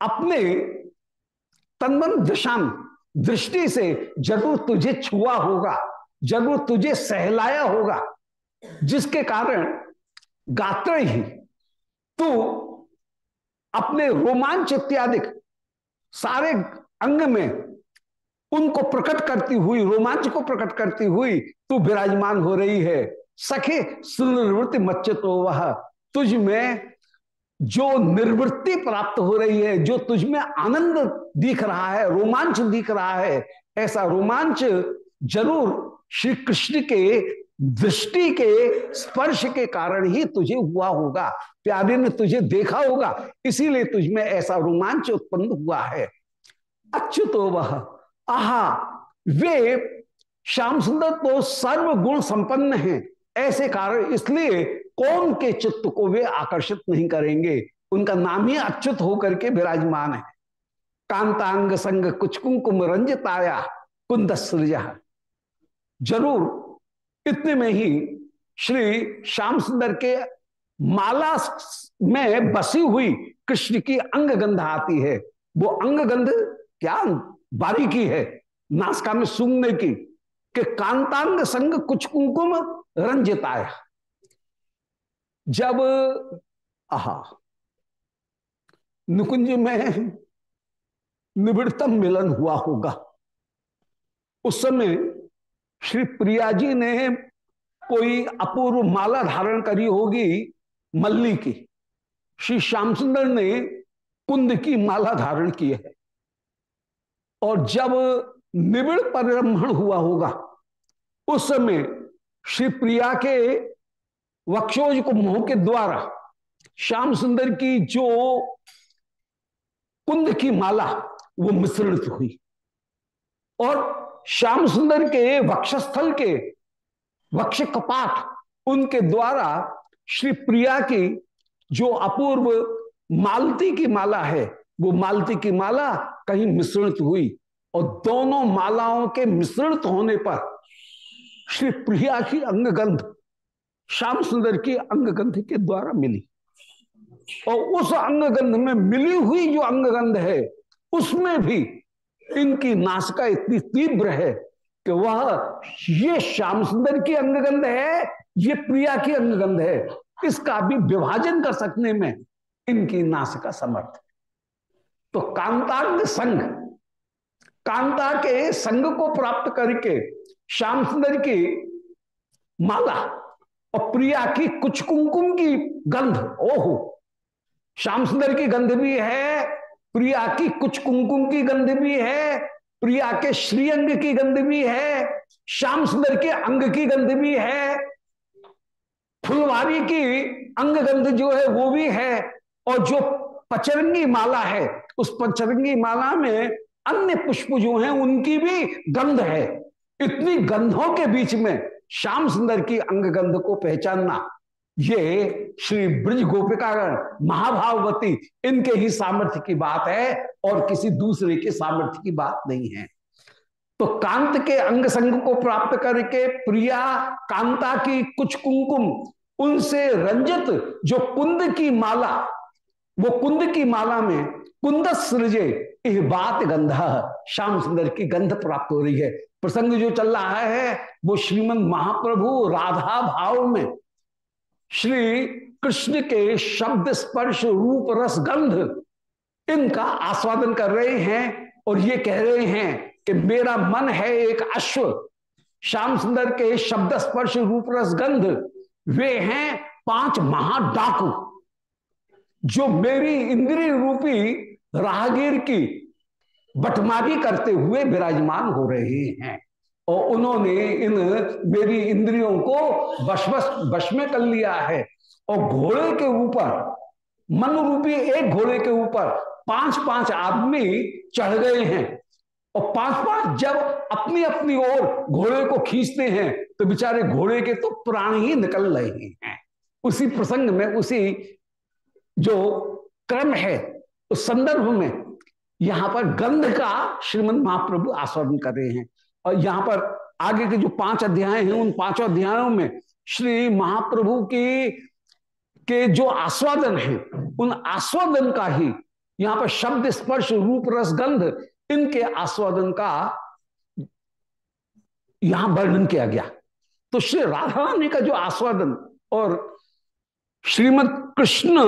अपने तनमन दशाम दृष्टि से ज़रूर तुझे छुआ होगा ज़रूर तुझे सहलाया होगा, जिसके कारण गात्र ही तू अपने रोमांच इत्यादि सारे अंग में उनको प्रकट करती हुई, रोमांच को प्रकट करती हुई तू विराजमान हो रही है। सखे सुनिवृत्ति मच्च तो वह, तुझ में जो निर्वृत्ति प्राप्त हो रही है, जो तुझ में आनंद दिख रहा है, रोमांच दिख रहा है, ऐसा रोमांच ज़रूर श्री कृष्ण के दृष्टि के स्पर्श के कारण ही तुझे हुआ होगा। प्यारे ने तुझे देखा होगा, इसीलिए तुझ में ऐसा रोमांच उत्पन्न हुआ है। अच्युतो वह, आहा, वे श्याम सुंदर तो सर्व गुण संपन्न हैं। ऐसे कारण इसलिए कौन के चित्त को वे आकर्षित नहीं करेंगे। उनका नाम ही अच्युत होकर के विराजमान है। कांतांग संग कुछ कुंकुम रंजिताया, कुंद ज़रूर, इतने में ही श्री श्याम सुंदर के माला में बसी हुई कृष्ण की अंग गंध आती है। वो अंग गंध क्या बारीकी है, नासका में सूंघने की, कि कांतांग संग कुछ कुंकुम रंजिताया। जब, आहा, नुकुंज में निबिड़तम मिलन हुआ होगा। उस समय श्री प्रिया जी ने कोई अपूर्व माला धारण करी होगी मल्ली की। श्री श्याम सुंदर ने कुंद की माला धारण की है। और जब निबिड़ परिब्रह्मण हुआ होगा, उस समय श्री प्रिया के वक्षोज को मोह के द्वारा, श्याम सुंदर की जो कुंद की माला, वो मिश्रित हुई। और श्याम सुंदर के वक्षस्थल के वक्ष कपाट, उनके द्वारा श्री प्रिया की जो अपूर्व मालती की माला है, वो मालती की माला कहीं मिश्रित हुई। और दोनों मालाओं के मिश्रित होने पर श्री प्रिया की अंगगंध श्याम सुंदर की अंगगंध के द्वारा मिली। और उस अंगगंध में मिली हुई जो अंगगंध है, उसमें भी इनकी नासिका इतनी तीव्र है कि वह, ये श्याम सुंदर की अंगगंध है, ये प्रिया की अंगगंध है, इसका भी विभाजन कर सकने में इनकी नासिका समर्थ। है तो कांतांग संघ, कांता के संघ को प्राप्त करके श्याम सुंदर की माला और प्रिया की कुछ कुंकुम की गंध, ओहो। श्याम सुंदर की गंध भी है, प्रिया की कुछ कुंकुम की गंध भी है, प्रिया के श्रीअंग की गंध भी है, श्याम सुंदर के अंग की गंध भी है। फुलवारी की अंग गंध जो है वो भी है, और जो पचरंगी माला है, उस पचरंगी माला में अन्य पुष्प जो हैं, उनकी भी गंध है। इतनी गंधों के बीच में श्याम सुंदर की अंग गंध को पहचानना, ये श्री ब्रज गोपिकागण महाभावती इनके ही सामर्थ्य की बात है और किसी दूसरे के सामर्थ्य की बात नहीं है। तो कांत के अंग संग को प्राप्त करके प्रिया, कांता की कुछ कुंकुम, उनसे रंजित जो कुंद की माला, वो कुंद की माला में कुंद सृजे यह बात गंधा, श्याम सुंदर की गंध प्राप्त हो रही है। प्रसंग जो चल रहा है, वो श्रीमंत महाप्रभु राधा भाव में, श्री कृष्ण के शब्द स्पर्श रूप रस गंध, इनका आस्वादन कर रहे हैं और ये कह रहे हैं कि मेरा मन है एक अश्व, श्याम सुंदर के शब्द स्पर्श रूप रस गंध, वे हैं पाँच महाडाकू, जो मेरी इंद्रिय रूपी राहगीर की बटमारी करते हुए विराजमान हो रहे हैं। और उन्होंने इन मेरी इंद्रियों को बश बश में कर लिया है। और घोड़े के ऊपर मन रूपी एक घोड़े के ऊपर पाँच पाँच आदमी चढ़ गए हैं। और पाँच पाँच जब अपनी अपनी ओर घोड़े को खींचते हैं तो बेचारे घोड़े के तो प्राण ही निकल रहे हैं। उसी प्रसंग में, उसी जो क्रम है, उस संदर्भ में यहाँ पर गंध का श्रीमद महाप्रभु आस्वादन कर रहे हैं। और यहाँ पर आगे के जो पाँच अध्याय हैं, उन पाँचों अध्यायों में श्री महाप्रभु की, के जो आस्वादन है, उन आस्वादन का ही यहाँ पर शब्द स्पर्श, रूप, रस, गंध, इनके आस्वादन का यहाँ वर्णन किया गया। तो श्री राधा रानी का जो आस्वादन और श्रीमद कृष्ण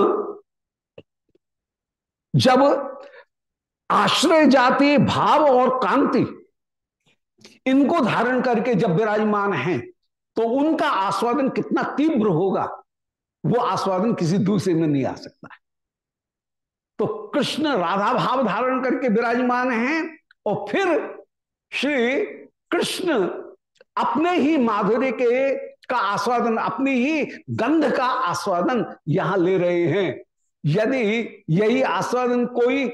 जब आश्रय जाति, भाव और कांति। इनको धारण करके जब विराजमान हैं तो उनका आस्वादन कितना तीव्र होगा, वो आस्वादन किसी दूसरे में नहीं आ सकता। तो कृष्ण राधा भाव धारण करके विराजमान हैं, और फिर श्री कृष्ण अपने ही माधुर्य के का आस्वादन, अपनी ही गंध का आस्वादन यहाँ ले रहे हैं। यदि यही आस्वादन कोई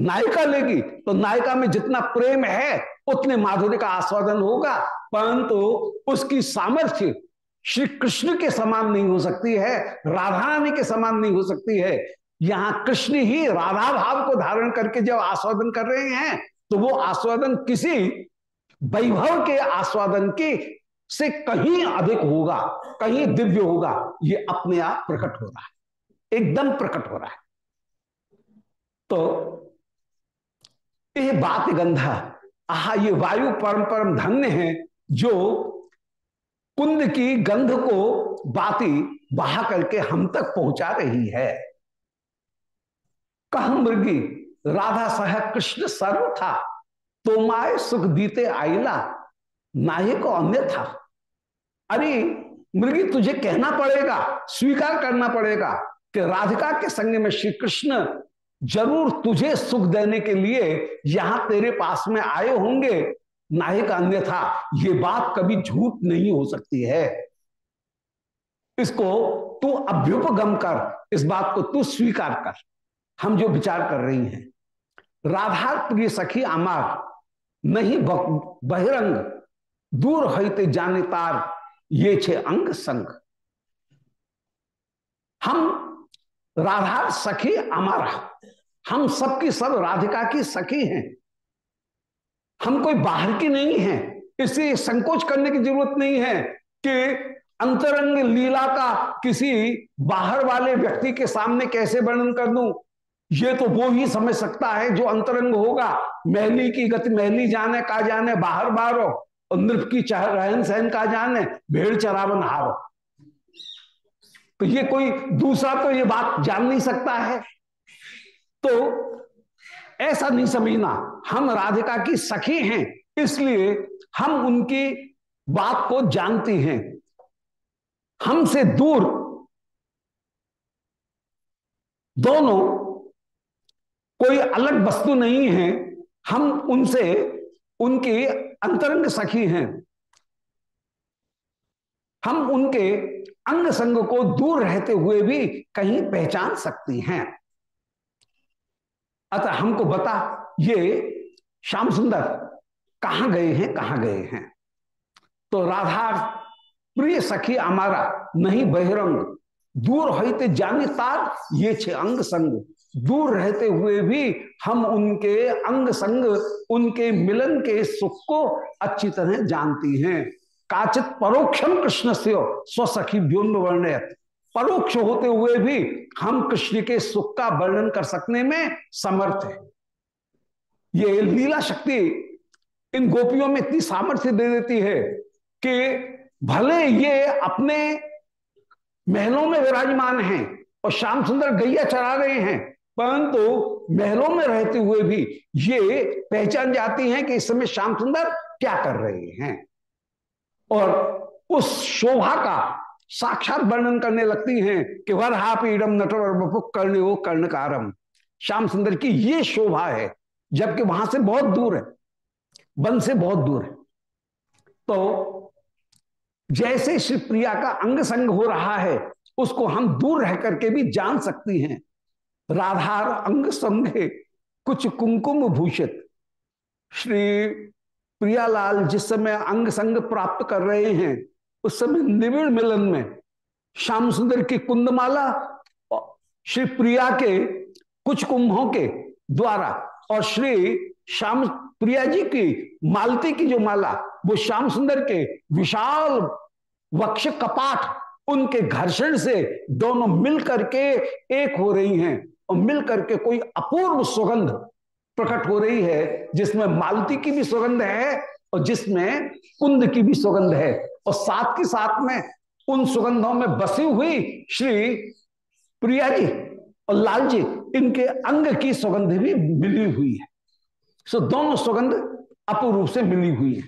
नायिका लेगी तो नायिका में जितना प्रेम है, उतने माधुर्य का आस्वादन होगा। परंतु उसकी सामर्थ्य श्री कृष्ण के समान नहीं हो सकती है राधा रानी के समान नहीं हो सकती है। यहाँ कृष्ण ही राधा भाव को धारण करके जब आस्वादन कर रहे हैं तो वो आस्वादन किसी वैभव के आस्वादन की से कहीं अधिक होगा, कहीं दिव्य होगा, ये अपने आप प्रकट हो रहा है। एकदम प्रकट हो रहा है। तो ये बात गंधा। आहा, ये वायु परम परम धन्य है जो कुंद की गंध को बाती बहा करके हम तक पहुँचा रही है। कह मृगी राधा सह कृष्ण सर्व था तो माए सुख दीते आईला नाये को अन्य था। अरे मृगी तुझे कहना पड़ेगा, स्वीकार करना पड़ेगा कि राधिका के संग में श्री कृष्ण ज़रूर तुझे सुख देने के लिए यहाँ तेरे पास में आए होंगे। नायक अन्यथा, ये बात कभी झूठ नहीं हो सकती है। इसको तू अभ्युपगम कर, इस बात को तू स्वीकार कर। हम जो विचार कर रही हैं राधा प्रिय सखी अमार, नहीं बहिरंग, दूर होते जाने तार, ये छे अंग संग। हम राधा सखी अमारा हम सबकी सब राधिका की सखी हैं। हम कोई बाहर की नहीं है। इसलिए संकोच करने की ज़रूरत नहीं है कि अंतरंग लीला का किसी बाहर वाले व्यक्ति के सामने कैसे वर्णन कर दूँ। ये तो वो ही समझ सकता है जो अंतरंग होगा। महली की गति, महली जाने, का जाने, बाहर बाहरो और नृप की रहन सहन, का जाने, भेड़ चरावन हारो। तो ये कोई दूसरा तो ये बात जान नहीं सकता है। तो ऐसा नहीं समझना, हम राधिका की सखी हैं, इसलिए हम उनकी बात को जानती हैं। हमसे दूर दोनों कोई अलग वस्तु नहीं है, हम उनसे, उनके अंतरंग सखी हैं। हम उनके अंग संग को दूर रहते हुए भी कहीं पहचान सकती हैं। अतः हमको बता, ये श्याम सुंदर कहाँ गए हैं, कहाँ गए हैं? तो राधा, प्रिय सखी हमारा नहीं बहिरंग, दूर होते जाने तार, ये छे अंग संग दूर रहते हुए भी हम उनके अंग संग उनके मिलन के सुख को अच्छी तरह जानती हैं। काचित परोक्षम कृष्ण से स्वसखी व्योम वर्ण परोक्ष होते हुए भी हम कृष्ण के सुख का वर्णन कर सकने में समर्थ है। ये लीला शक्ति इन गोपियों में इतनी सामर्थ्य दे देती है कि भले ये अपने महलों में विराजमान हैं और श्याम सुंदर गैया चरा रहे हैं, परंतु तो महलों में रहते हुए भी ये पहचान जाती हैं कि इस समय श्याम सुंदर क्या कर रहे हैं। और उस शोभा का साक्षात वर्णन करने लगती हैं कि वर हापीडम नटवर बपुक करने वो कर्णकारम श्याम सुंदर की ये शोभा है, जबकि वहाँ से बहुत दूर है, वन से बहुत दूर है। तो जैसे श्री प्रिया का अंग संग हो रहा है, उसको हम दूर रह करके भी जान सकती हैं। राधार अंग संगे कुछ कुंकुम भूषित। श्री प्रियालाल जिस समय अंग संग प्राप्त कर रहे हैं, उस समय निविड़ मिलन में श्याम सुंदर की कुंदमाला श्री प्रिया के कुछ कुंभों के द्वारा और श्री श्याम प्रिया जी की मालती की जो माला, वो श्याम सुंदर के विशाल वक्ष कपाट उनके घर्षण से दोनों मिल करके एक हो रही हैं और मिल करके कोई अपूर्व सुगंध प्रकट हो रही है, जिसमें मालती की भी सुगंध है और जिसमें कुंद की भी सुगंध है। और साथ के साथ में उन सुगंधों में बसी हुई श्री प्रिया जी और लाल जी, इनके अंग की सुगंध भी मिली हुई है। सो दोनों सुगंध अपूर्व से मिली हुई है।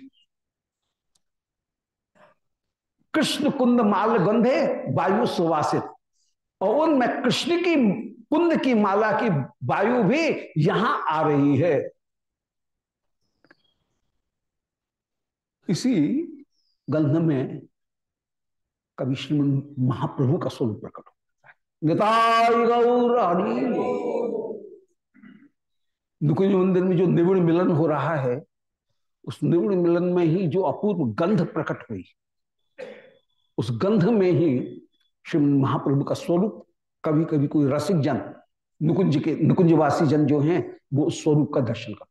कृष्ण कुंद माल गंधे वायु सुवासित। और उनमें कृष्ण की कुंद की माला की वायु भी यहाँ आ रही है। इसी गंध में कवि श्रीमन महाप्रभु का स्वरूप प्रकट होता है। गौर नुकुंज मंदिर में जो निविड़ मिलन हो रहा है, उस निविड़ मिलन में ही जो अपूर्व गंध प्रकट हुई, उस गंध में ही श्री महाप्रभु का स्वरूप कभी कभी कोई रसिक जन, नुकुंज के, नुकुंजवासी जन जो हैं, वो स्वरूप का दर्शन कर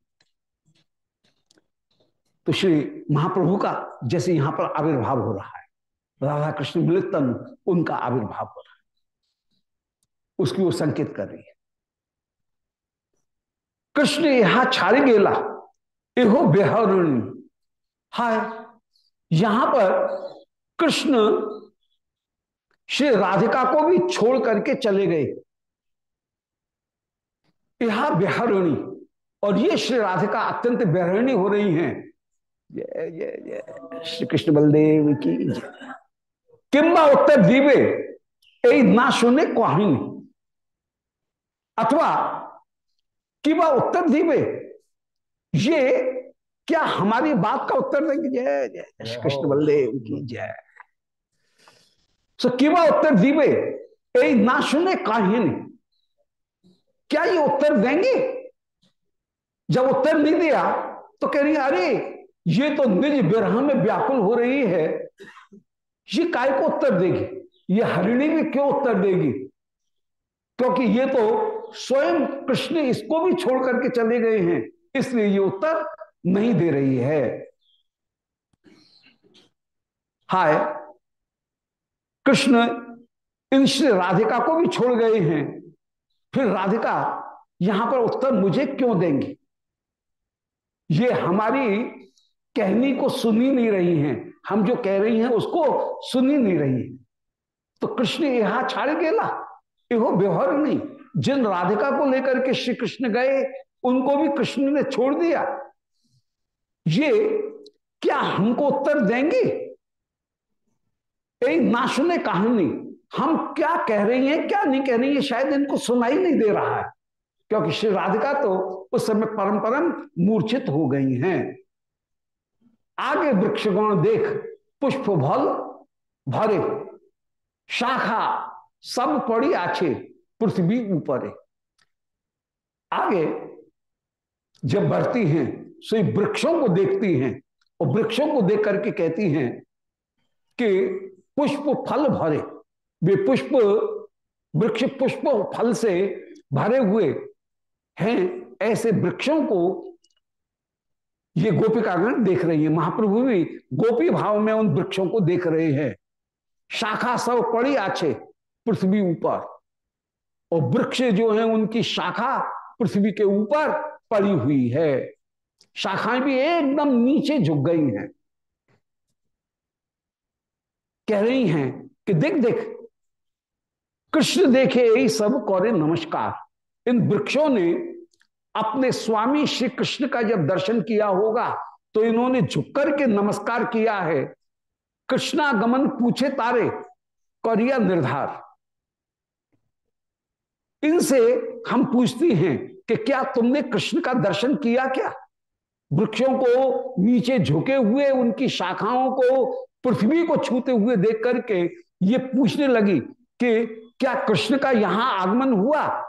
तो श्री महाप्रभु का जैसे यहाँ पर आविर्भाव हो रहा है राधा कृष्ण मिलितन उनका आविर्भाव हो रहा है। उसकी वो संकेत कर रही है। कृष्ण यहाँ छाड़ गेला एहो बेहरुणी हाय, यहाँ पर कृष्ण श्री राधिका को भी छोड़ करके चले गए। यह बेहरणी, और ये श्री राधिका अत्यंत बेहरणी हो रही हैं। जय जय जय, श्री कृष्ण बलदेव की किम्बा उत्तर दीवे ना सुने कहानी अथवा, किबा उत्तर दीवे, ये क्या हमारी बात का उत्तर देंगे? जय जय, श्री कृष्ण बलदेव की जय। सो किवा उत्तर दीवे ए ना सुने काहिन क्या ये उत्तर देंगे जब उत्तर नहीं दिया तो कह रही अरे ये तो निज विरह में व्याकुल हो रही है ये काय को उत्तर देगी ये हरिणी भी क्यों उत्तर देगी क्योंकि ये तो स्वयं कृष्ण इसको भी छोड़ करके चले गए हैं इसलिए ये उत्तर नहीं दे रही है हाय कृष्ण इन श्री राधिका को भी छोड़ गए हैं। फिर राधिका, यहाँ पर उत्तर मुझे क्यों देंगी? ये हमारी कहनी को सुनी नहीं रही हैं। हम जो कह रही हैं, उसको सुनी नहीं रही है। तो कृष्ण यहाँ छाड़ गेला। एहो व्यवहार नहीं। जिन राधिका को लेकर के श्री कृष्ण गए, उनको भी कृष्ण ने छोड़ दिया। ये क्या हमको उत्तर देंगे? एक ना सुने कहानी, हम क्या कह रही हैं, क्या नहीं कह रही है शायद इनको सुनाई नहीं दे रहा है। क्योंकि श्री राधिका तो उस समय परम परम मूर्छित हो गई हैं। आगे वृक्ष वृक्षगण देख, पुष्प भल भरे, शाखा सब पड़ी आछे, पृथ्वी ऊपर आगे जब बढ़ती हैं, सो वृक्षों को देखती हैं, और वृक्षों को देख करके कहती हैं कि पुष्प फल भरे। वे पुष्प, वृक्ष पुष्प फल से भरे हुए हैं, ऐसे वृक्षों को ये गोपी गोपिकागण देख रही है। महाप्रभु भी गोपी भाव में उन वृक्षों को देख रहे हैं। शाखा सब पड़ी आछे, पृथ्वी ऊपर। और वृक्ष जो है, उनकी शाखा पृथ्वी के ऊपर पड़ी हुई है। शाखाएँ भी एकदम नीचे झुक गई हैं। कह रही हैं कि देख देख, कृष्ण देखे यही सब कौरे नमस्कार। इन वृक्षों ने अपने स्वामी श्री कृष्ण का जब दर्शन किया होगा तो इन्होंने झुककर के नमस्कार किया है। कृष्णागमन पूछे तारे, करिया निर्धार। इनसे हम पूछती हैं कि क्या तुमने कृष्ण का दर्शन किया क्या? वृक्षों को नीचे झुके हुए, उनकी शाखाओं को पृथ्वी को छूते हुए देख करके ये पूछने लगी कि क्या कृष्ण का यहाँ आगमन हुआ?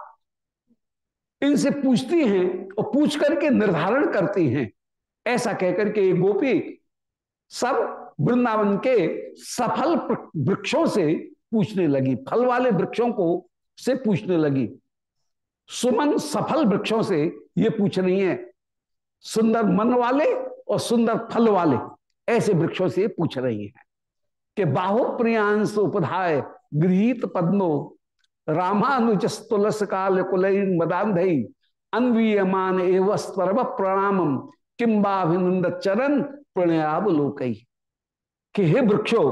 इनसे पूछती हैं और पूछ करके निर्धारण करती हैं। ऐसा कहकर के गोपी सब वृंदावन के सफल वृक्षों से पूछने लगी। फल वाले वृक्षों को से पूछने लगी। सुमन सफल वृक्षों से ये पूछ रही है। सुंदर मन वाले और सुंदर फल वाले। ऐसे वृक्षों से पूछ रही है कि बाहु प्रियांश उपधाय, गृहित पद्मो रामानुज तुलस काल कुल मदांधई अन्वीयमान एवं सर्व प्रणाम किम्बाभिनंद चरण प्रणयावलोक। कि हे वृक्षो,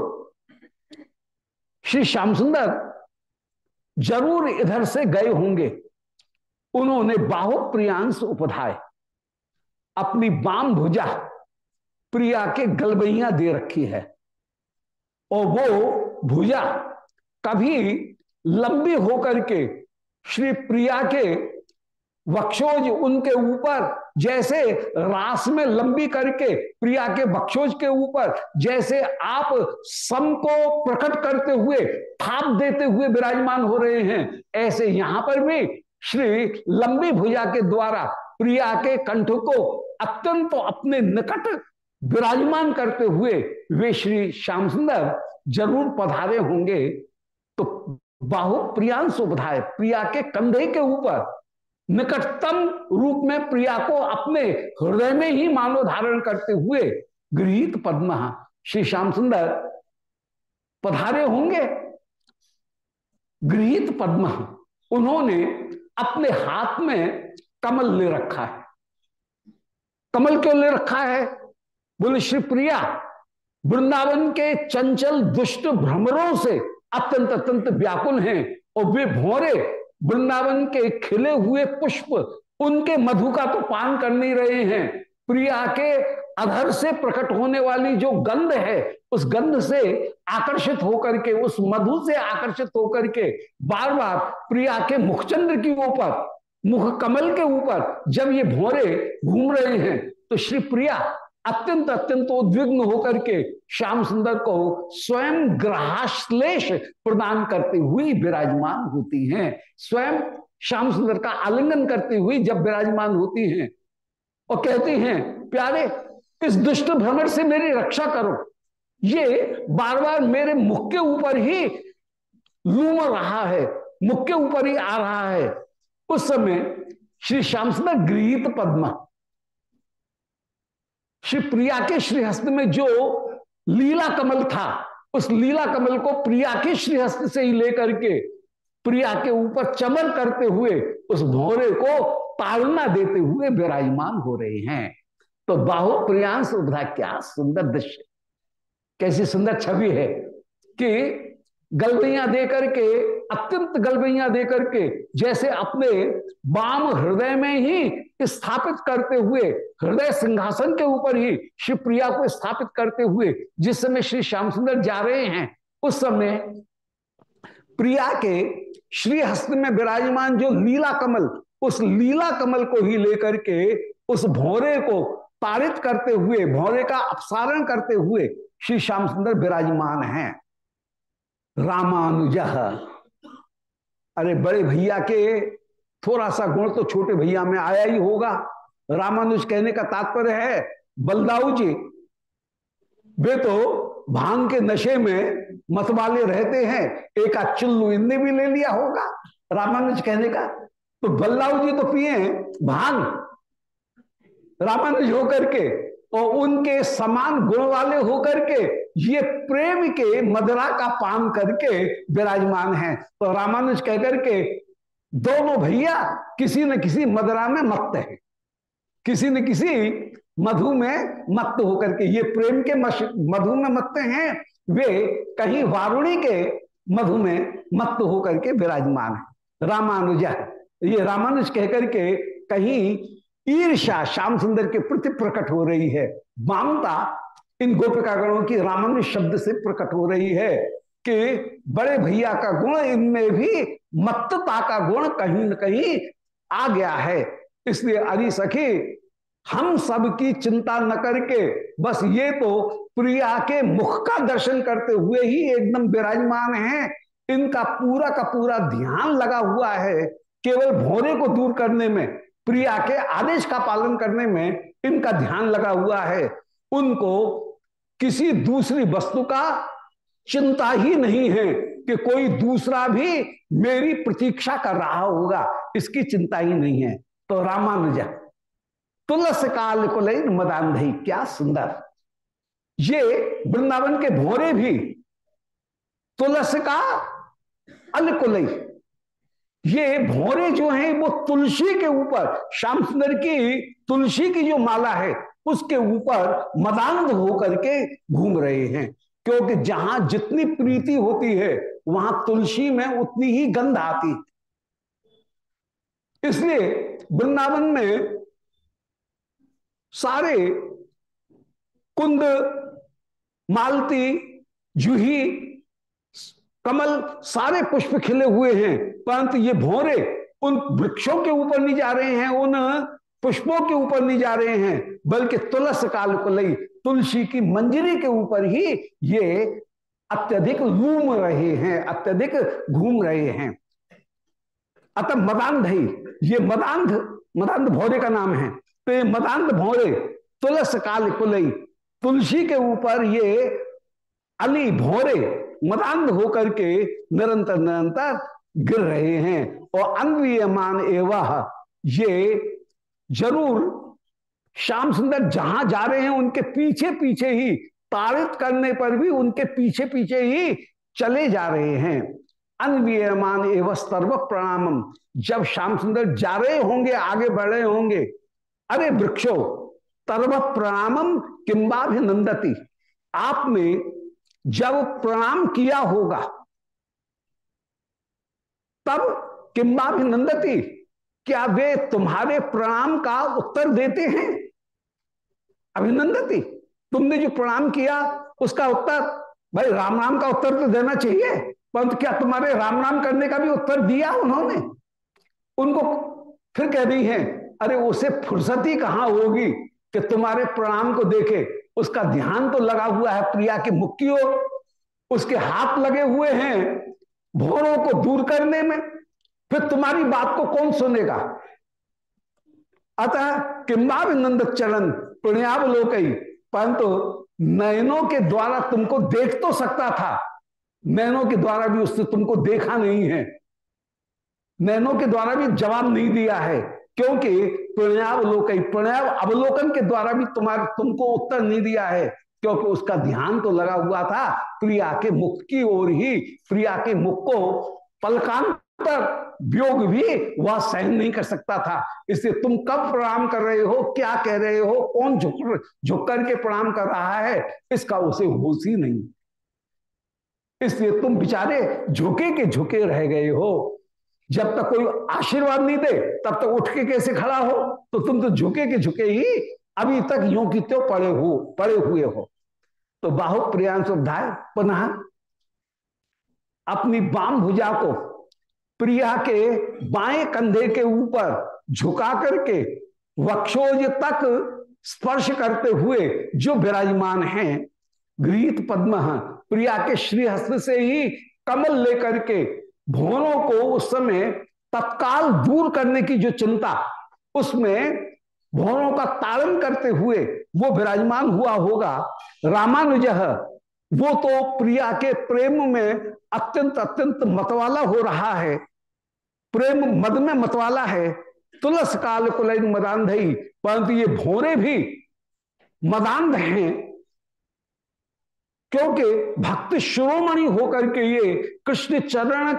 श्री श्याम सुंदर ज़रूर इधर से गए होंगे। उन्होंने बाहु प्रियांश उपधाय, अपनी बाम भुजा प्रिया के गलबैया दे रखी है। और वो भुजा कभी लंबी होकर के श्री प्रिया के वक्षोज उनके ऊपर, जैसे रास में लंबी करके प्रिया के बक्षोज के ऊपर, जैसे आप सम को प्रकट करते हुए, थाप देते हुए विराजमान हो रहे हैं, ऐसे यहाँ पर भी श्री लंबी भुजा के द्वारा प्रिया के कंठ को अत्यंत तो अपने निकट विराजमान करते हुए वे श्री श्याम सुंदर ज़रूर पधारे होंगे। तो बाहु प्रियांश बधाए प्रिया के कंधे के ऊपर, निकटतम रूप में प्रिया को अपने हृदय में ही मानो धारण करते हुए गृहित पद्म श्री श्याम सुंदर पधारे होंगे। गृहित पद्म, उन्होंने अपने हाथ में कमल ले रखा है। कमल क्यों ले रखा है? बोले श्री प्रिया वृंदावन के चंचल दुष्ट भ्रमरों से अत्यंत अत्यंत व्याकुल हैं और वे भोरे वृंदावन के खिले हुए पुष्प, उनके मधु का तो पान कर नहीं रहे हैं। प्रिया के अधर से प्रकट होने वाली जो गंध है, उस गंध से आकर्षित होकर के, उस मधु से आकर्षित होकर के बार बार प्रिया के मुखचंद्र की ऊपर मुख कमल के ऊपर जब ये भोरे घूम रहे हैं तो श्री प्रिया अत्यंत अत्यंत उद्विग्न होकर के श्याम सुंदर को स्वयं ग्रहाश्लेष प्रदान करते हुए विराजमान होती हैं। स्वयं श्याम सुंदर का आलिंगन करते हुए जब विराजमान होती हैं और कहती हैं, प्यारे, इस दुष्ट भ्रमण से मेरी रक्षा करो। ये बार बार मेरे मुख के ऊपर ही लूम रहा है, मुख के ऊपर ही आ रहा है। उस समय श्री श्याम सुंदर गृहित पद्मा श्री प्रिया के श्रीहस्त में जो लीला कमल था, उस लीला कमल को प्रिया के श्रीहस्त से ही लेकर के प्रिया के ऊपर चमन करते हुए, उस भौरे को ताड़ना देते हुए विराजमान हो रहे हैं। तो बाहु, प्रियांश, उभरा क्या सुंदर दृश्य। कैसी सुंदर छवि है कि गलबैया दे करके अत्यंत गलबैया दे करके जैसे अपने बाम हृदय में ही स्थापित करते हुए, हृदय सिंहासन के ऊपर ही श्री प्रिया को स्थापित करते हुए, जिस समय श्री श्याम सुंदर जा रहे हैं, उस समय प्रिया के श्री हस्त में विराजमान जो लीला कमल, उस लीला कमल को ही लेकर के उस भौरे को पारित करते हुए, भौरे का अपसारण करते हुए श्री श्याम सुंदर विराजमान हैं। रामानुज। अरे बड़े भैया के थोड़ा सा गुण तो छोटे भैया में आया ही होगा। रामानुज कहने का तात्पर्य है, बलदाऊ जी, वे तो भाँग के नशे में मतवाले रहते हैं, एक चुल्लू इनने भी ले लिया होगा। रामानुज कहने का तो बल्लाऊ जी तो पिए भाँग। रामानुज होकर के, और उनके समान गुण वाले होकर के, ये प्रेम के मदरा का पान करके विराजमान हैं। तो रामानुज कहकर के दोनों भैया किसी न किसी मदरा में मत है। किसी न किसी मधु में मत होकर के, ये प्रेम के मधु में मत हैं, वे कहीं वारुणी के मधु में मत होकर के विराजमान है। रामानुज, ये रामानुज कहकर के कहीं ईर्षा श्याम सुंदर के प्रति प्रकट हो रही है। मामता इन गोपिका गणों की रामानुज शब्द से प्रकट हो रही है कि बड़े भैया का गुण इनमें भी मत्तता का गुण कहीं न कहीं आ गया है। इसलिए अरे सखी, हम सब की चिंता न करके, बस ये तो प्रिया के मुख का दर्शन करते हुए ही एकदम विराजमान है। इनका पूरा का पूरा ध्यान लगा हुआ है, केवल भोरे को दूर करने में, प्रिया के आदेश का पालन करने में इनका ध्यान लगा हुआ है। उनको किसी दूसरी वस्तु का चिंता ही नहीं है कि कोई दूसरा भी मेरी प्रतीक्षा कर रहा होगा। इसकी चिंता ही नहीं है। तो रामानुज, तुलस काल को ले मदान क्या सुंदर। ये वृंदावन के भोरे भी तुलस का अलकुलई ये भोरे जो हैं, वो तुलसी के ऊपर, श्याम सुंदर की तुलसी की जो माला है, उसके ऊपर मदांग होकर के घूम रहे हैं। क्योंकि जहाँ जितनी प्रीति होती है, वहाँ तुलसी में उतनी ही गंध आती इसलिए वृंदावन में सारे कुंद, मालती, जूही, कमल सारे पुष्प खिले हुए हैं, परंतु ये भोरे उन वृक्षों के ऊपर नहीं जा रहे हैं, उन पुष्पों के ऊपर नहीं जा रहे हैं, बल्कि तुलस काल कुलई तुलसी की मंजरी के ऊपर ही ये अत्यधिक घूम रहे हैं, अत्यधिक घूम रहे हैं। अतः मदांध ही, ये मदांध मदांध भौरे का नाम है। तो ये मदांध भौरे, तुलस काल कुलई, तुलसी के ऊपर ये अली भौरे मदांध होकर के निरंतर निरंतर गिर रहे हैं। और अन्वीयमान एवं ये ज़रूर श्याम सुंदर जहाँ जा रहे हैं, उनके पीछे पीछे ही तारित करने पर भी उनके पीछे पीछे ही चले जा रहे हैं। अनवियमान एवं सर्व प्रणाम जब श्याम सुंदर जा रहे होंगे, आगे बढ़ रहे होंगे, अरे वृक्षो, सर्व प्रणामम किम्बाभिनंदती आपने जब प्रणाम किया होगा, तब किम्बाभिनंदती क्या वे तुम्हारे प्रणाम का उत्तर देते हैं? अभिनंदती तुमने जो प्रणाम किया, उसका उत्तर, भाई राम राम का उत्तर तो देना चाहिए, परंतु क्या तुम्हारे राम नाम करने का भी उत्तर दिया उन्होंने? उनको फिर कह रही है, अरे, उसे फुर्सती कहाँ होगी कि तुम्हारे प्रणाम को देखे? उसका ध्यान तो लगा हुआ है प्रिया की मुक्ति उसके हाथ लगे हुए हैं भोरों को दूर करने में। फिर तुम्हारी बात को कौन सुनेगा? अतः किम्बाभिनंद चरण पुण्यावलोक परंतु नयनों के द्वारा तुमको देख तो सकता था। नैनों के द्वारा भी उसने तुमको देखा नहीं है। नैनों के द्वारा भी जवाब नहीं दिया है, क्योंकि प्रणयावलोक प्रणयाव अवलोकन के द्वारा भी तुम्हारे, तुमको उत्तर नहीं दिया है, क्योंकि उसका ध्यान तो लगा हुआ था प्रिया के मुख की ओर ही प्रिया के मुख को पलकांतर वियोग भी वह सहन नहीं कर सकता था। इसलिए तुम कब प्रणाम कर रहे हो, क्या कह रहे हो, कौन झुक झुक करके प्रणाम कर रहा है, इसका उसे होश ही नहीं। इसलिए तुम बेचारे झुके के झुके रह गए हो। जब तक कोई आशीर्वाद नहीं दे, तब तक उठ के कैसे खड़ा हो? तो तुम तो झुके के झुके ही अभी तक यो की त्यों पड़े हो, पड़े हुए हो। तो बाहु प्रियांश पुनः अपनी बाम भुजा को प्रिया के बाएँ कंधे के ऊपर झुका करके वक्षोज तक स्पर्श करते हुए जो विराजमान हैं, गृहित पद्म प्रिया के श्रीहस्त से ही कमल लेकर के भोरों को उस समय तत्काल दूर करने की जो चिंता, उसमें भोरों का तारण करते हुए वो विराजमान हुआ होगा। रामानुज वो तो प्रिया के प्रेम में अत्यंत अत्यंत मतवाला हो रहा है। प्रेम मद में मतवाला है, तुलस काल कुल मदांधई परंतु ये भोरे भी मदांध हैं। क्योंकि भक्त शिरोमणि होकर के ये कृष्ण चरण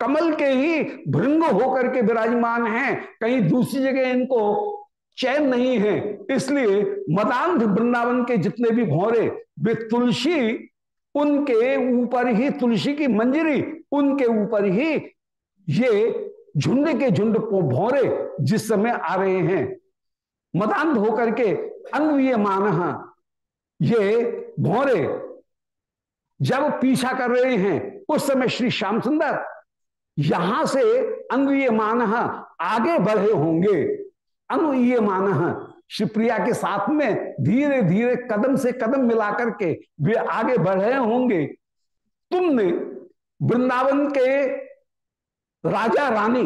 कमल के ही भृंग होकर के विराजमान हैं। कहीं दूसरी जगह इनको चैन नहीं है, इसलिए मदांध वृंदावन के जितने भी भौरे, वे तुलसी, उनके ऊपर ही, तुलसी की मंजरी, उनके ऊपर ही ये झुंड के झुंड भौरे जिस समय आ रहे हैं, मदांध होकर के अन्वीय मान ये भौरे जब पीछा कर रहे हैं, उस समय श्री श्याम सुंदर यहाँ से अन्वीय मान आगे बढ़े होंगे। अनुय मान शिवप्रिया के साथ में धीरे धीरे कदम से कदम मिलाकर के वे आगे बढ़ रहे होंगे। तुमने वृंदावन के राजा रानी,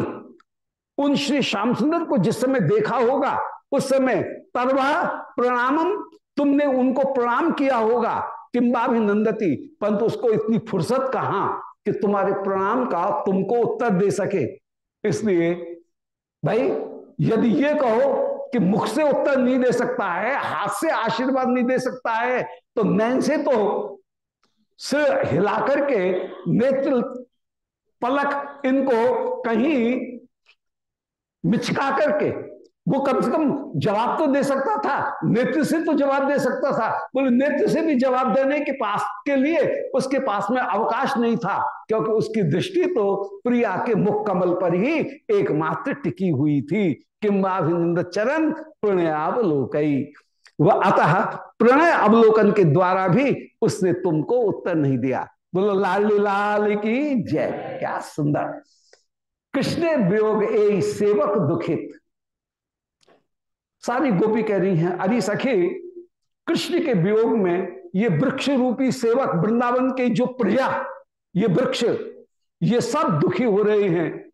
उन श्री श्याम सुंदर को जिस समय देखा होगा, उस समय तरवा प्रणामम, तुमने उनको प्रणाम किया होगा। किम्बा भी नंदती, परंतु उसको इतनी फुर्सत कहा कि तुम्हारे प्रणाम का तुमको उत्तर दे सके। इसलिए, भाई, यदि ये कहो कि मुख से उत्तर नहीं दे सकता है, हाथ से आशीर्वाद नहीं दे सकता है तो नैन से तो सिर हिला करके नेत्र पलक इनको कहीं मिचका करके, वो कम से कम जवाब तो दे सकता था नेत्र से तो जवाब दे सकता था, बोले नेत्र से भी जवाब देने के पास के लिए उसके पास में अवकाश नहीं था, क्योंकि उसकी दृष्टि तो प्रिया के मुख कमल पर ही एकमात्र टिकी हुई थी। किम्बाभिनंद चरण प्रणयावलोकई। वह अतः प्रणय अवलोकन के द्वारा भी उसने तुमको उत्तर नहीं दिया। बोलो, लाल लाल की जय। क्या सुंदर। कृष्ण वियोग ए सेवक दुखित। सारी गोपी कह रही हैं, अरे सखी, कृष्ण के वियोग में ये वृक्ष रूपी सेवक वृंदावन के जो प्रजा, ये वृक्ष, ये सब दुखी हो रहे हैं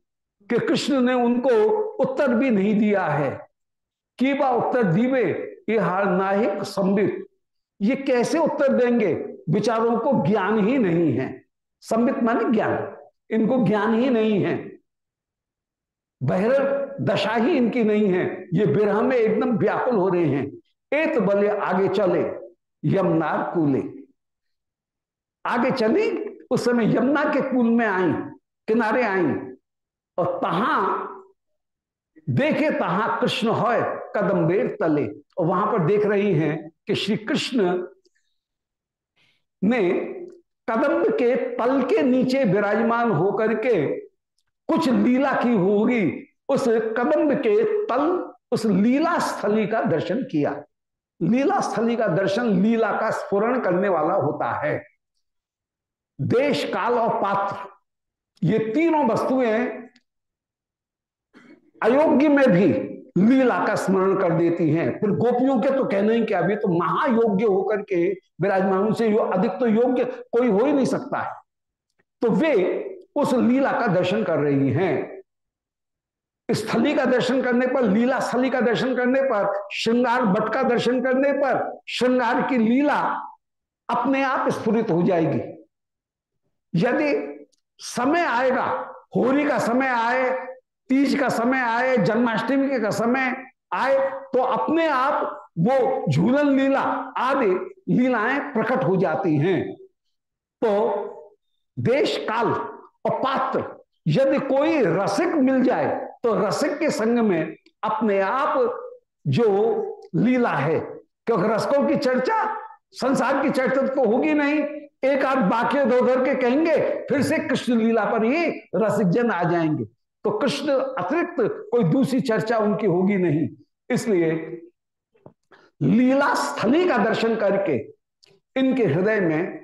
कि कृष्ण ने उनको उत्तर भी नहीं दिया है। कि बा उत्तर दीवे, ये हार नाहिक संबित, ये कैसे उत्तर देंगे? विचारों को ज्ञान ही नहीं है। संबित माने ज्ञान। इनको ज्ञान ही नहीं है। बहर दशा ही इनकी नहीं है। ये विरह में एकदम व्याकुल हो रहे हैं। एत बले आगे चले यमुनार कूले। आगे चली, उस समय यमुना के कूल में आई, किनारे आई। और तहा, देखे तहा कृष्ण हो कदम बेर तले। और वहाँ पर देख रही हैं कि श्री कृष्ण ने कदम के तल के नीचे विराजमान होकर के कुछ लीला की होगी। उस कदम्ब के तल, उस लीला स्थली का दर्शन किया। लीला स्थली का दर्शन लीला का स्फुरण करने वाला होता है। देश, काल और पात्र, ये तीनों वस्तुएँ अयोग्य में भी लीला का स्मरण कर देती हैं। फिर गोपियों के तो कहना ही क्या अभी तो महायोग्य होकर के विराजमान से अधिक तो योग्य कोई हो ही नहीं सकता है। तो वे उस लीला का दर्शन कर रही हैं। स्थली का दर्शन करने पर, लीला स्थली का दर्शन करने पर, श्रृंगार भट्ट का दर्शन करने पर, श्रृंगार की लीला अपने आप स्फुरित हो जाएगी। यदि समय आएगा होली का समय आए तीज का समय आए, जन्माष्टमी का समय आए तो अपने आप वो झूलन लीला आदि लीलाएँ प्रकट हो जाती हैं। तो देश काल और पात्र, यदि कोई रसिक मिल जाए तो रसिक के संग में अपने आप जो लीला है, क्योंकि रसकों की चर्चा, संसार की चर्चा तो होगी नहीं, एक आध बाकी दो धर के कहेंगे, फिर से कृष्ण लीला पर ही रसिक जन आ जाएँगे। तो कृष्ण अतिरिक्त कोई दूसरी चर्चा उनकी होगी नहीं। इसलिए लीला स्थली का दर्शन करके इनके हृदय में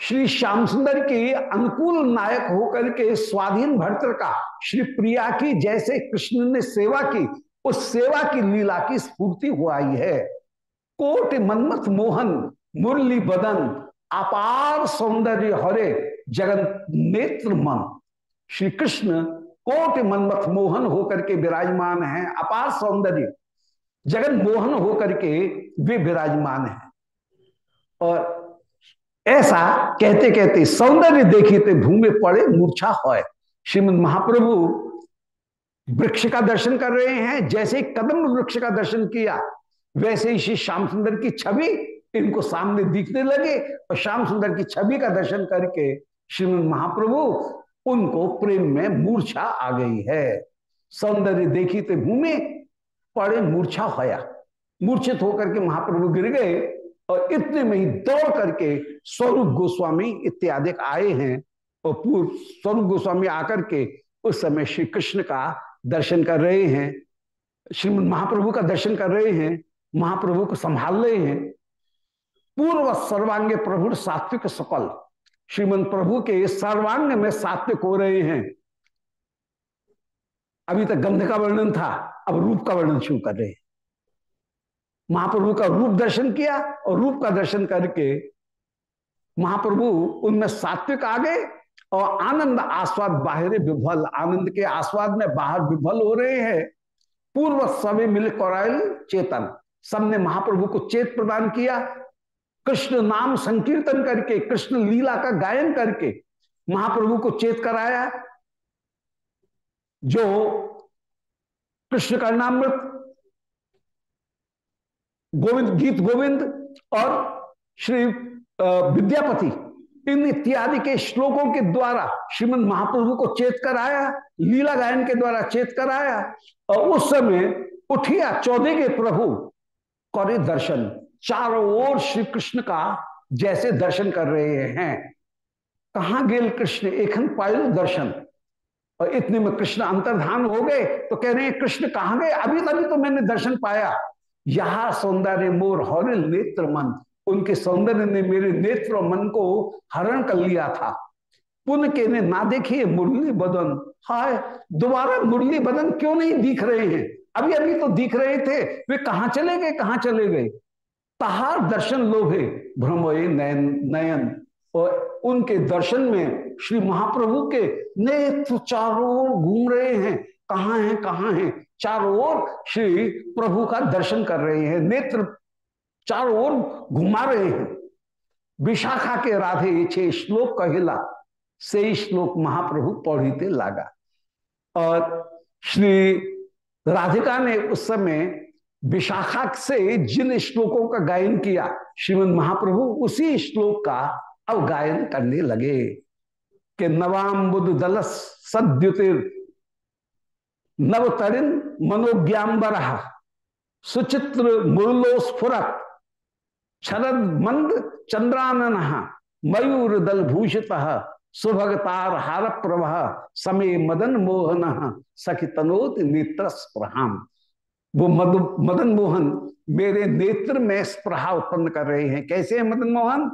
श्री श्याम सुंदर की अनुकूल नायक होकर के स्वाधीन भर्तर का, श्री प्रिया की, जैसे कृष्ण ने सेवा की, उस सेवा की लीला की स्फूर्ति हुआ है। कोट मनमथ मोहन, मुरली बदन, अपार सौंदर्य हरे जगन नेत्र मन। श्री कृष्ण कोट मनमथ मोहन होकर के विराजमान है, अपार सौंदर्य। जगन मोहन होकर के वे विराजमान है। और ऐसा कहते कहते सौंदर्य देखी थे भूमि पड़े मूर्छा हो श्रीमद महाप्रभु वृक्ष का दर्शन कर रहे हैं, जैसे कदम वृक्ष का दर्शन किया, वैसे ही श्री श्याम सुंदर की छवि इनको सामने दिखने लगे। और श्याम सुंदर की छवि का दर्शन करके श्रीमद महाप्रभु उनको प्रेम में मूर्छा आ गई है। सौंदर्य देखी थे भूमि पड़े मूर्छा होया। मूर्छित होकर के महाप्रभु गिर गए और इतने में ही दौड़ करके स्वरूप गोस्वामी इत्यादि आए हैं और पूर्व स्वरूप गोस्वामी आकर के उस समय श्री कृष्ण का दर्शन कर रहे हैं। श्रीमद महाप्रभु का दर्शन कर रहे हैं, महाप्रभु को संभाल रहे हैं। पूर्व सर्वांग प्रभु सात्विक सकल श्रीमद प्रभु के सर्वांग में सात्विक हो रहे हैं। अभी तक गंध का वर्णन था, अब रूप का वर्णन शुरू कर रहे हैं। महाप्रभु का रूप दर्शन किया और रूप का दर्शन करके महाप्रभु उनमें सात्विक आ गए और आनंद आस्वाद बाहर विभल, आनंद के आस्वाद में बाहर विभल हो रहे हैं। पूर्व सभी मिल करायल चेतन। सबने महाप्रभु को चेत प्रदान किया कृष्ण नाम संकीर्तन करके, कृष्ण लीला का गायन करके महाप्रभु को चेत कराया, जो कृष्ण का नाम गोविंद, गीत गोविंद और श्री विद्यापति, इन इत्यादि के श्लोकों के द्वारा श्रीमद महाप्रभु को चेत कराया, लीला गायन के द्वारा चेत कराया, और उस समय उठिया चौदह के प्रभु करे दर्शन चारों ओर श्री कृष्ण का जैसे दर्शन कर रहे हैं। कहा गेल कृष्ण? पायु दर्शन। और इतने में कृष्ण अंतर्धान हो गए तो कह रहे हैं, कृष्ण, कहा गए? अभी तभी तो मैंने दर्शन पाया। यहा सौंदर्य मोर हौरिल नेत्र मन। उनके सौंदर्य ने मेरे नेत्र मन को हरण कर लिया था। पुन के ने ना देखिए मुरली बदन। हाय, दोबारा मुरली बदन क्यों नहीं दिख रहे हैं? अभी अभी तो दिख रहे थे। वे कहा चले गए? कहा चले गए? तहार दर्शन लोभे भ्रमोए नयन नयन। और उनके दर्शन में श्री महाप्रभु के नेत्र चारों ओर घूम रहे हैं। कहाँ हैं कहाँ हैं? चारों ओर श्री प्रभु का दर्शन कर रहे हैं। नेत्र चारों ओर घुमा रहे हैं। विशाखा के राधे छे श्लोक कहिला, से श्लोक महाप्रभु पौड़ीते लागा। और श्री राधिका ने उस समय विशाखा से जिन श्लोकों का गायन किया श्रीमद महाप्रभु, उसी श्लोक का अब गायन करने लगे कि बुद्ध दल सद्युतिर नवतरिन मनोज्ञाम्बर सुचित्र मुरलोस्फुरत शरद मंद चंद्रानन मयूर दल भूषित सुभगतार हार प्रभ समय मदन मोहन सखी तनोत नेत्र वो मद, मदन मोहन मेरे नेत्र में स्प्रहा उत्पन्न कर रहे हैं। कैसे है मदन मोहन?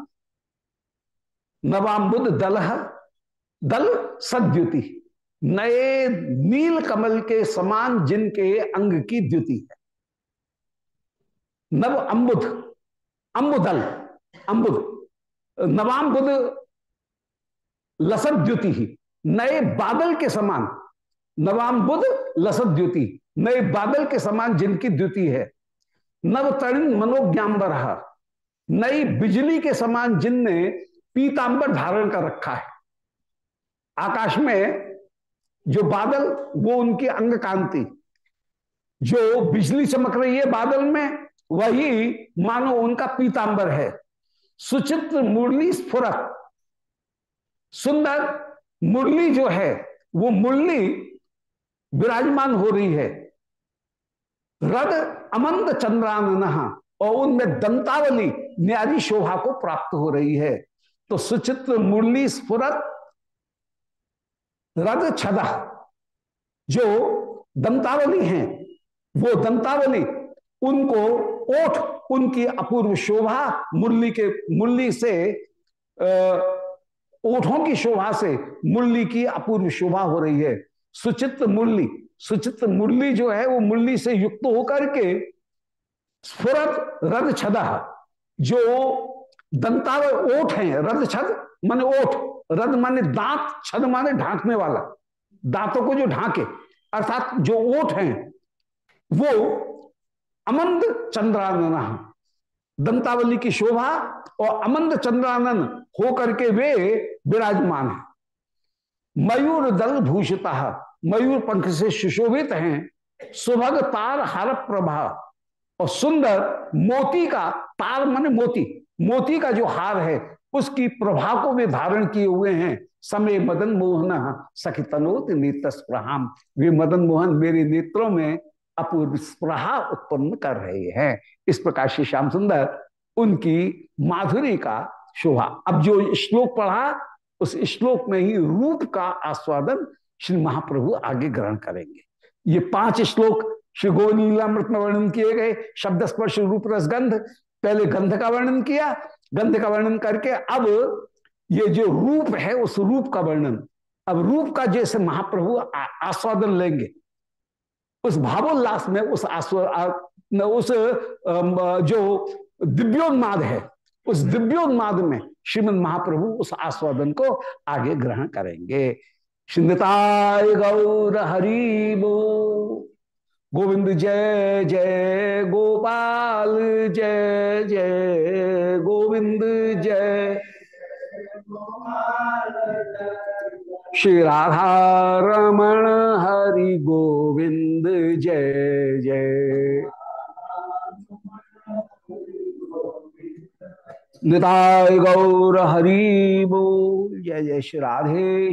नवाम्बुद दल दल सद्युति नए नील कमल के समान जिनके अंग की द्युति है। नव अम्बुद अम्बुदल अम्बुद नवाम्बुद लसद द्युति ही नए बादल के समान नवाम्बुद लसद द्युति नए बादल के समान जिनकी द्युति है नवतरण मनोज्ञाम्बर नई बिजली के समान जिनने पीतांबर धारण कर रखा है। आकाश में जो बादल, वो उनकी अंग कांति जो बिजली चमक रही है बादल में, वही मानो उनका पीतांबर है। सुचित्र मुरली स्फुरत, सुंदर मुरली जो है, वो मुरली विराजमान हो रही है। रद अमंद चंद्रान और उनमें दंतावली न्यारी शोभा को प्राप्त हो रही है। तो सुचित्र मुरली स्फुरत रद छदा, जो दंतावली हैं, वो दंतावली, उनको ओठ, उनकी अपूर्व शोभा मुरली के, मुरली से ओठों की शोभा से मुरली की अपूर्व शोभा हो रही है। सुचित्र मुरली सुचित्र मुरली जो है, वो मुरली से युक्त होकर के स्फुरत रद छदा, जो दंताव ओठ है, रद छद माने ओठ, रद माने दांत, छद माने ढांकने वाला, दांतों को जो ढांके, अर्थात जो ओठ हैं, वो अमंद चंद्रानन दंतावली की शोभा और अमंद चंद्रानन होकर करके वे विराजमान है। मयूर दल भूषिता मयूर पंख से सुशोभित हैं। सुभग तार हर प्रभा। और सुंदर मोती का तार मन मोती। मोती का जो हार है, उसकी प्रभा को वे धारण किए हुए हैं। समय मदन मोहन सखी तनोत नेत्र वे मदन मोहन मेरे नेत्रों में अपूर्व स्प्रहा उत्पन्न कर रहे हैं। इस प्रकार से श्याम सुंदर उनकी माधुरी का शोभा। अब जो श्लोक पढ़ा, उस श्लोक में ही रूप का आस्वादन श्री महाप्रभु आगे ग्रहण करेंगे। ये पाँच श्लोक श्री गोलीलामृत में वर्णन किए गए। शब्द स्पर्श रूप रस गंध, पहले गंध का वर्णन किया। गंध का वर्णन करके अब ये जो रूप है, उस रूप का वर्णन। अब रूप का जैसे महाप्रभु आस्वादन लेंगे, उस भावोल्लास में, उस आस्वाद उस जो दिव्योन्माद है, उस दिव्योन्माद में श्रीमद महाप्रभु उस आस्वादन को आगे ग्रहण करेंगे। सिंधताय गौर हरिबो गोविंद जय जय गोपाल जय जय गोविंद जय श्री राधा रमण हरि गोविंद जय जय निताय गौर हरि बोल जय जय श्री राधे